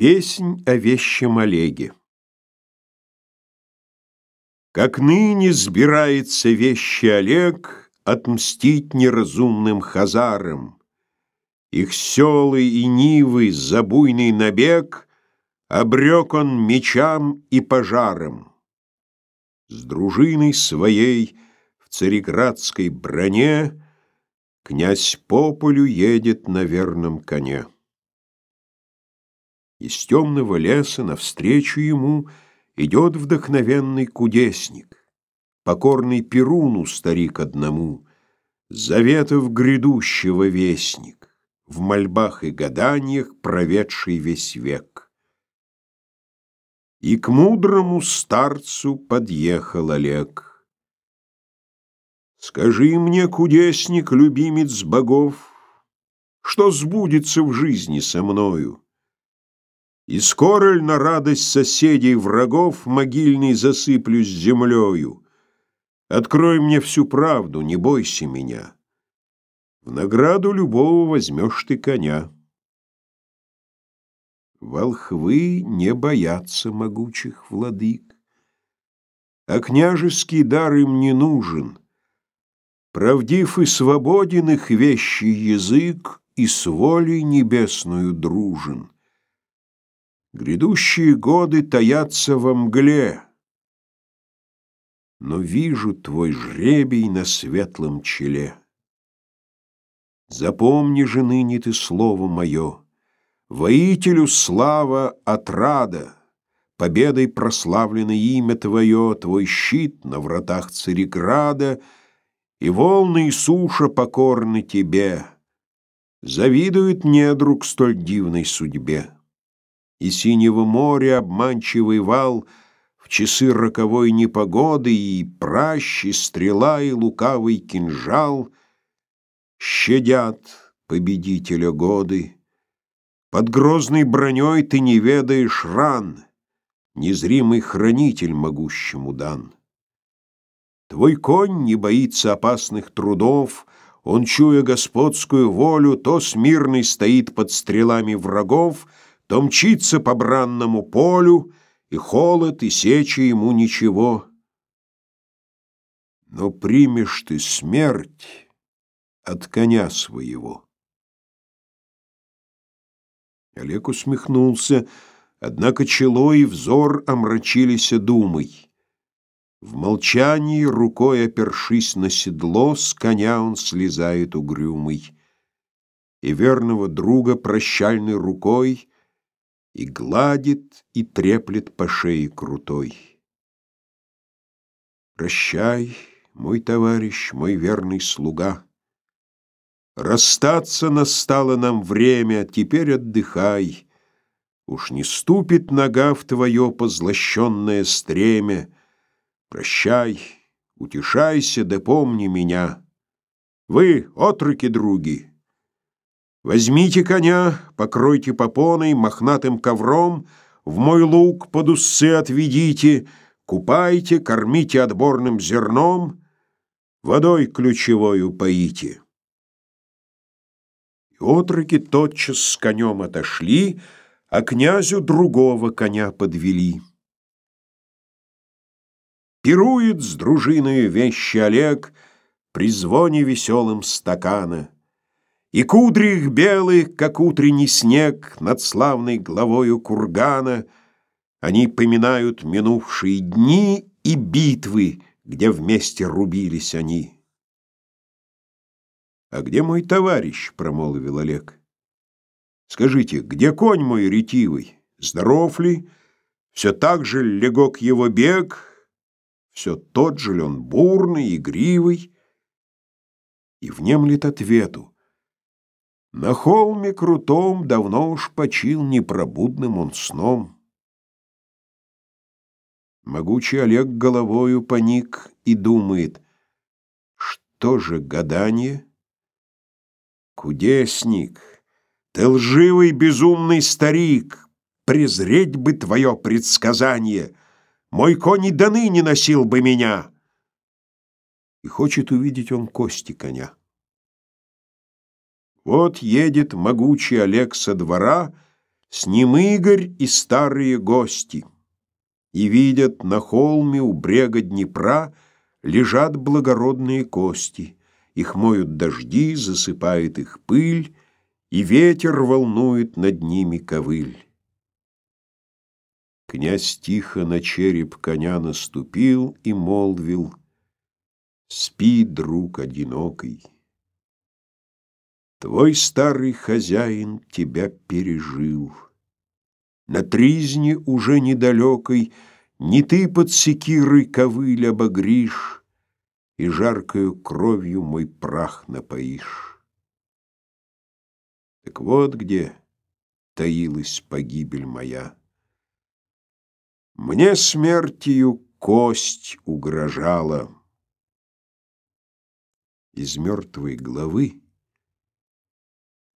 Песнь о вещем Олеге Как ныне сбирается вещий Олег Отмстить неразумным хазарам. Их селы и нивы за буйный набег Обрек он мечам и пожаром. С дружиной своей в цареградской броне Князь по полю едет на верном коне. Из темного леса навстречу ему Идет вдохновенный кудесник, Покорный Перуну старик одному, Заветов грядущего вестник, В мольбах и гаданиях проведший весь век. И к мудрому старцу подъехал Олег. Скажи мне, кудесник, любимец богов, Что сбудется в жизни со мною? И скоро ль на радость соседей врагов Могильный засыплюсь землею? Открой мне всю правду, не бойся меня. В награду любого возьмешь ты коня. Волхвы не боятся могучих владык, А княжеский дар им не нужен. Правдив и свободен их вещий язык, И с волей небесную дружен. Грядущие годы таятся во мгле, Но вижу твой жребий на светлом челе. Запомни же ныне ты слово мое, Воителю слава отрада, Победой прославлено имя твое, Твой щит на вратах Цареграда, И волны и суша покорны тебе. Завидует недруг столь дивной судьбе и синего моря обманчивый вал в часы роковой непогоды и пращи, стрела и лукавый кинжал щадят победителя годы. Под грозной броней ты не ведаешь ран, незримый хранитель могущему дан. Твой конь не боится опасных трудов, он, чуя господскую волю, то смирный стоит под стрелами врагов, то мчится по бранному полю, и холод, и сеча ему ничего. Но примешь ты смерть от коня своего. Олег усмехнулся, однако чело и взор омрачились думой. В молчании, рукой опершись на седло, с коня он слезает угрюмый. И верного друга прощальной рукой и гладит, и треплет по шее крутой. Прощай, мой товарищ, мой верный слуга. Расстаться настало нам время, теперь отдыхай. Уж не ступит нога в твое позлощенное стремя. Прощай, утешайся, да помни меня. Вы, отроки други, Возьмите коня, покройте попоной, мохнатым ковром, в мой луг под усы отведите, купайте, кормите отборным зерном, водой ключевою поите. И отроки тотчас с конем отошли, а князю другого коня подвели. Пирует с дружиной вещи Олег при звоне веселым стакана. И кудри их белых, как утренний снег Над славной главою кургана, Они поминают минувшие дни И битвы, где вместе рубились они. «А где мой товарищ?» — промолвил Олег. «Скажите, где конь мой ретивый? Здоров ли? Все так же легок его бег? Все тот же ли он бурный, игривый?» И внемлет ответу. На холме крутом давно уж почил непробудным он сном. Могучий Олег головою поник и думает, что же гадание? Кудесник, ты лживый безумный старик, презреть бы твое предсказание, мой конь и до ныне носил бы меня. И хочет увидеть он кости коня. Вот едет могучий Олег со двора, С ним Игорь и старые гости. И видят на холме у брега Днепра Лежат благородные кости. Их моют дожди, засыпает их пыль, И ветер волнует над ними ковыль. Князь тихо на череп коня наступил И молвил, Спи, друг одинокий. Твой старый хозяин тебя пережил. На тризне уже недалекой Не ты под секирой ковыль обогришь И жаркою кровью мой прах напоишь. Так вот где таилась погибель моя. Мне смертью кость угрожала. Из мертвой головы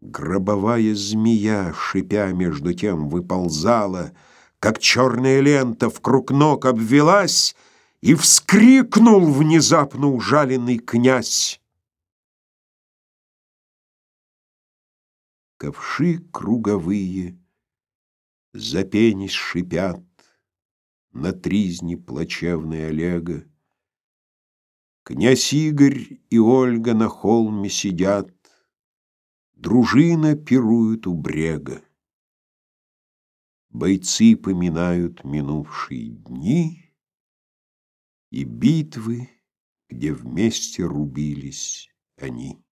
Гробовая змея, шипя между тем, выползала, Как черная лента вкруг ног обвелась, И вскрикнул внезапно ужаленный князь. Ковши круговые, запенись шипят На тризне плачевной Олега. Князь Игорь и Ольга на холме сидят, Дружина пирует у брега. Бойцы поминают минувшие дни И битвы, где вместе рубились они.